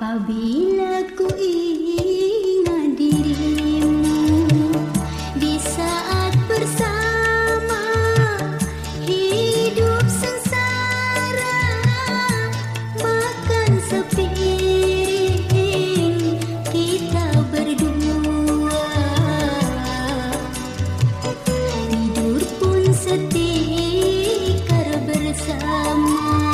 Pabila ku i Música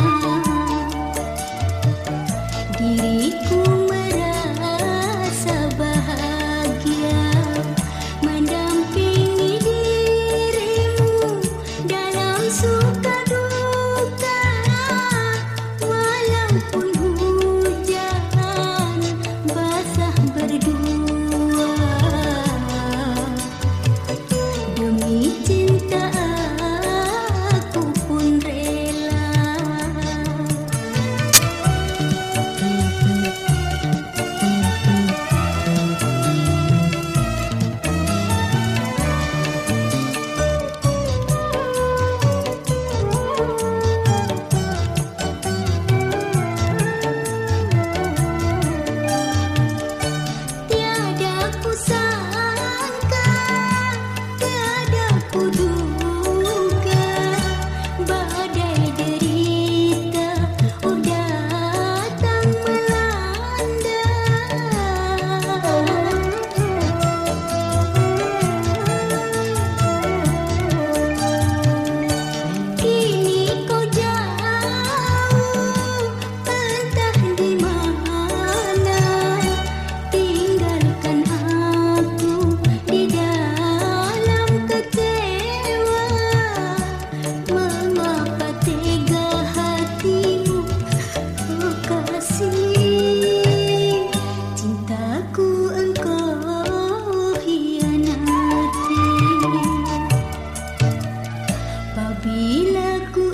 Bila ku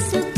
so